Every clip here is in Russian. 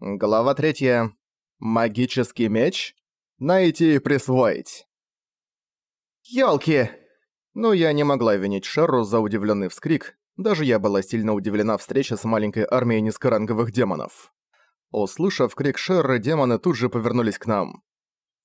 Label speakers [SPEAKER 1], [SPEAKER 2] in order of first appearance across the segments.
[SPEAKER 1] Глава третья. Магический меч? Найти и присвоить. Ёлки! Но я не могла винить Шерру за удивленный вскрик, даже я была сильно удивлена встрече с маленькой армией низкоранговых демонов. Услышав крик Шерры, демоны тут же повернулись к нам.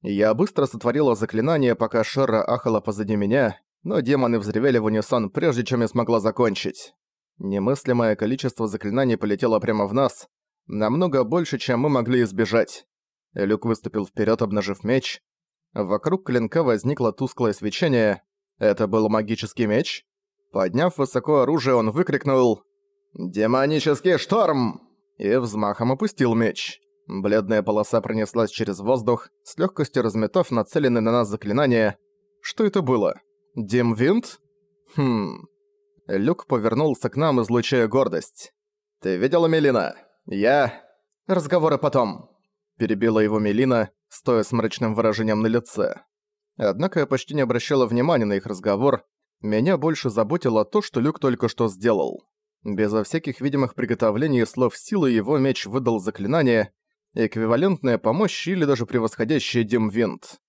[SPEAKER 1] Я быстро сотворила заклинание, пока Шерра ахала позади меня, но демоны взревели в унисон, прежде чем я смогла закончить. Немыслимое количество заклинаний полетело прямо в нас, намного больше, чем мы могли избежать. Люк выступил вперед, обнажив меч. Вокруг клинка возникло тусклое свечение. Это был магический меч? Подняв высоко оружие, он выкрикнул «Демонический шторм!» и взмахом опустил меч. Бледная полоса пронеслась через воздух, с легкостью разметав нацеленное на нас заклинание. Что это было? Димвинт? Хм... Люк повернулся к нам, излучая гордость. «Ты видела Мелина? Я...» «Разговоры потом», — перебила его Мелина, стоя с мрачным выражением на лице. Однако я почти не обращала внимания на их разговор, меня больше заботило то, что Люк только что сделал. Безо всяких видимых приготовлений и слов силы его меч выдал заклинание, эквивалентное по мощи или даже превосходящее Димвинт.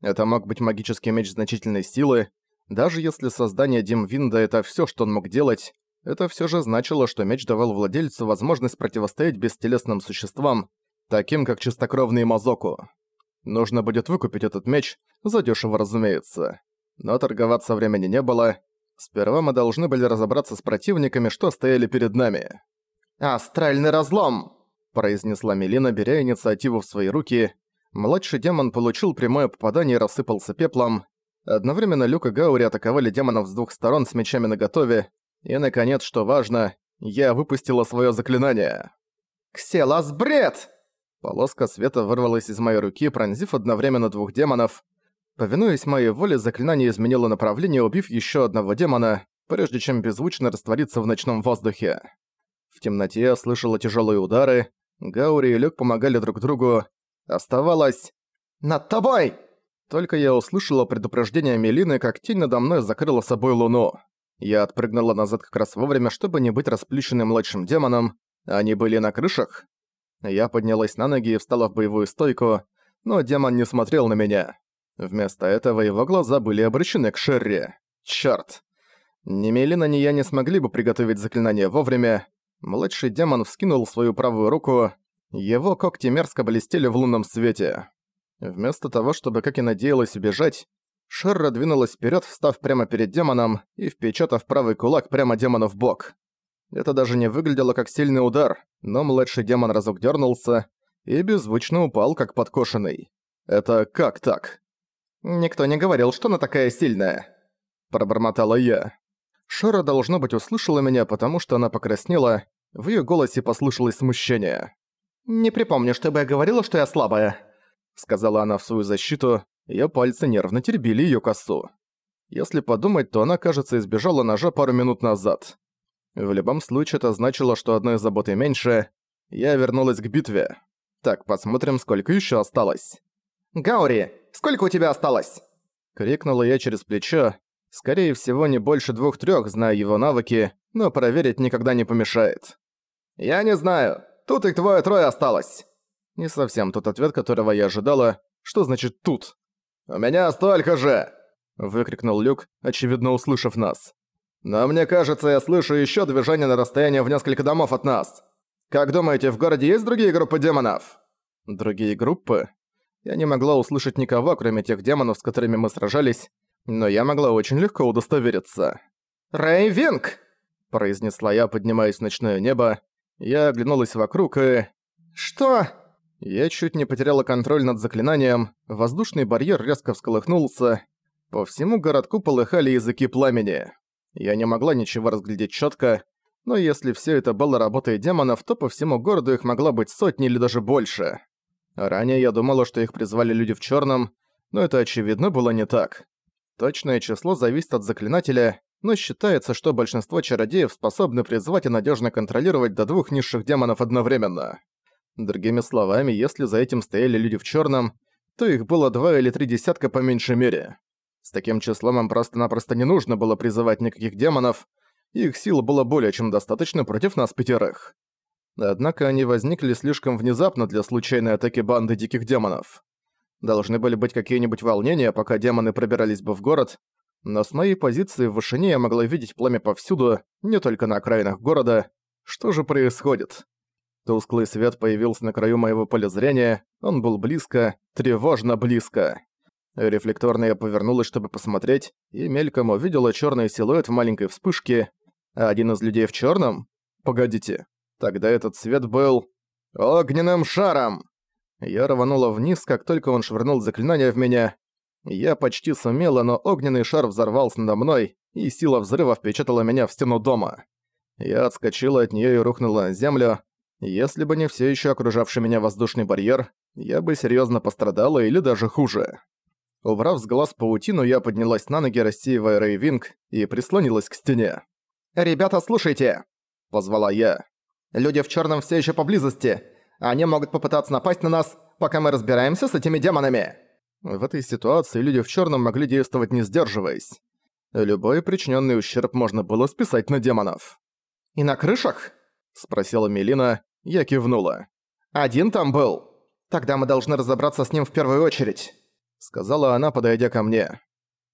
[SPEAKER 1] Это мог быть магический меч значительной силы, даже если создание Димвинда это всё, что он мог делать, это всё же значило, что меч давал владельцу возможность противостоять бестелесным существам, таким как чистокровные Мазоку. Нужно будет выкупить этот меч, задешево разумеется. Но торговаться времени не было. Сперва мы должны были разобраться с противниками, что стояли перед нами. «Астральный разлом!» – произнесла Мелина, беря инициативу в свои руки. Младший демон получил прямое попадание и рассыпался пеплом. Одновременно Люк и Гаури атаковали демонов с двух сторон с мечами наготове, и, наконец, что важно, я выпустила свое заклинание. «Кселас бред!» Полоска света вырвалась из моей руки, пронзив одновременно двух демонов. Повинуясь моей воле, заклинание изменило направление, убив еще одного демона, прежде чем беззвучно раствориться в ночном воздухе. В темноте я слышала тяжелые удары, Гаури и Люк помогали друг другу. Оставалось... «Над тобой!» Только я услышала предупреждение Мелины, как тень надо мной закрыла собой луну. Я отпрыгнула назад как раз вовремя, чтобы не быть расплющенным младшим демоном. Они были на крышах. Я поднялась на ноги и встала в боевую стойку, но демон не смотрел на меня. Вместо этого его глаза были обращены к Шерри. Чёрт. Ни Мелина, ни я не смогли бы приготовить заклинание вовремя. Младший демон вскинул свою правую руку. Его когти мерзко блестели в лунном свете. Вместо того, чтобы, как и надеялась, убежать, Шерра двинулась вперед, встав прямо перед демоном и впечатав правый кулак прямо демону в бок. Это даже не выглядело как сильный удар, но младший демон разок дернулся и беззвучно упал, как подкошенный. Это как так? «Никто не говорил, что она такая сильная», – пробормотала я. Шера, должно быть, услышала меня, потому что она покраснела, в её голосе послышалось смущение. «Не припомню, чтобы я говорила, что я слабая», сказала она в свою защиту, её пальцы нервно теребили её косу. Если подумать, то она, кажется, избежала ножа пару минут назад. В любом случае, это значило, что одной заботы меньше. Я вернулась к битве. Так, посмотрим, сколько ещё осталось. «Гаури, сколько у тебя осталось?» Крикнула я через плечо. Скорее всего, не больше двух-трёх, зная его навыки, но проверить никогда не помешает. «Я не знаю. Тут их двое-трое осталось». Не совсем тот ответ, которого я ожидала. Что значит «тут»? «У меня столько же!» — выкрикнул Люк, очевидно услышав нас. «Но мне кажется, я слышу ещё движение на расстоянии в несколько домов от нас. Как думаете, в городе есть другие группы демонов?» «Другие группы?» Я не могла услышать никого, кроме тех демонов, с которыми мы сражались, но я могла очень легко удостовериться. «Рейвинг!» – произнесла я, поднимаясь в ночное небо. Я оглянулась вокруг и... «Что?» Я чуть не потеряла контроль над заклинанием, воздушный барьер резко всколыхнулся. По всему городку полыхали языки пламени. Я не могла ничего разглядеть четко, но если все это было работой демонов, то по всему городу их могла быть сотни или даже больше. Ранее я думала, что их призвали люди в черном, но это очевидно было не так. Точное число зависит от заклинателя, но считается, что большинство чародеев способны призвать и надежно контролировать до двух низших демонов одновременно. Другими словами, если за этим стояли люди в черном, то их было два или три десятка по меньшей мере. С таким числом им просто-напросто не нужно было призывать никаких демонов, их сил было более чем достаточно против нас пятерых. Однако они возникли слишком внезапно для случайной атаки банды диких демонов. Должны были быть какие-нибудь волнения, пока демоны пробирались бы в город, но с моей позиции в вышине я могла видеть пламя повсюду, не только на окраинах города. Что же происходит? Тусклый свет появился на краю моего поля зрения, он был близко, тревожно близко. Рефлекторно я повернулась, чтобы посмотреть, и мельком увидела черный силуэт в маленькой вспышке, а один из людей в черном. Погодите, тогда этот свет был... огненным шаром! Я рванула вниз, как только он швырнул заклинание в меня. Я почти сумела, но огненный шар взорвался надо мной, и сила взрыва впечатала меня в стену дома. Я отскочила от нее и рухнула на землю, если бы не все еще окружавший меня воздушный барьер, я бы серьезно пострадала или даже хуже. Убрав с глаз паутину, я поднялась на ноги, рассеивая рейвинг, и прислонилась к стене. «Ребята, слушайте!» – позвала я. «Люди в черном все еще поблизости. Они могут попытаться напасть на нас, пока мы разбираемся с этими демонами!» В этой ситуации люди в черном могли действовать не сдерживаясь. Любой причиненный ущерб можно было списать на демонов. «И на крышах?» – спросила Мелина, я кивнула. «Один там был? Тогда мы должны разобраться с ним в первую очередь», — сказала она, подойдя ко мне.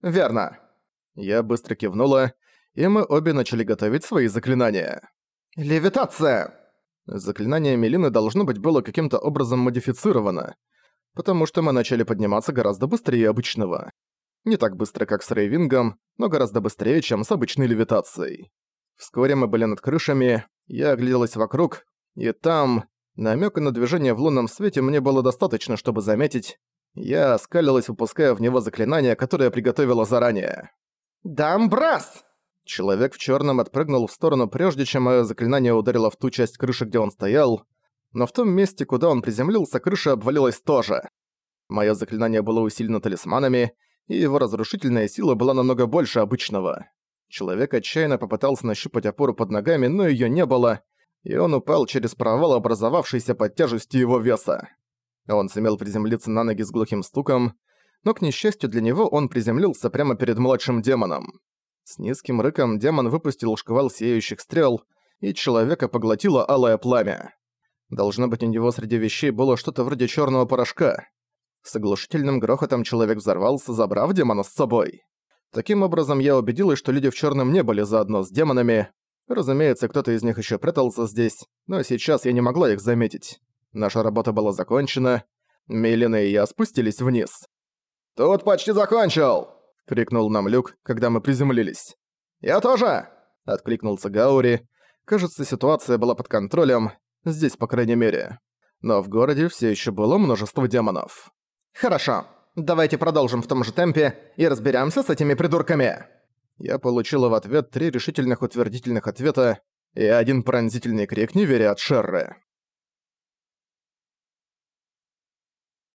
[SPEAKER 1] «Верно». Я быстро кивнула, и мы обе начали готовить свои заклинания. «Левитация!» Заклинание Мелины должно быть было каким-то образом модифицировано, потому что мы начали подниматься гораздо быстрее обычного. Не так быстро, как с рейвингом, но гораздо быстрее, чем с обычной левитацией. Вскоре мы были над крышами, я огляделась вокруг, и там, намека на движение в лунном свете мне было достаточно, чтобы заметить, я оскалилась, выпуская в него заклинание, которое приготовила заранее. «Дамбрас!» Человек в черном отпрыгнул в сторону, прежде чем мое заклинание ударило в ту часть крыши, где он стоял, но в том месте, куда он приземлился, крыша обвалилась тоже. Мое заклинание было усилено талисманами, и его разрушительная сила была намного больше обычного. Человек отчаянно попытался нащупать опору под ногами, но ее не было, и он упал через провал, образовавшийся под тяжестью его веса. Он сумел приземлиться на ноги с глухим стуком, но, к несчастью для него, он приземлился прямо перед младшим демоном. С низким рыком демон выпустил шквал сияющих стрел, и человека поглотило алое пламя. Должно быть, у него среди вещей было что-то вроде черного порошка. С оглушительным грохотом человек взорвался, забрав демона с собой. Таким образом, я убедилась, что люди в черном не были заодно с демонами, Разумеется, кто-то из них еще прятался здесь, но сейчас я не могла их заметить. Наша работа была закончена. Мелина и я спустились вниз. «Тут почти закончил!» — крикнул нам Люк, когда мы приземлились. «Я тоже!» — откликнулся Гаури. Кажется, ситуация была под контролем, здесь, по крайней мере. Но в городе все еще было множество демонов. «Хорошо, давайте продолжим в том же темпе и разберемся с этими придурками!» Я получила в ответ три решительных утвердительных ответа и один пронзительный крик неверия от Шерры.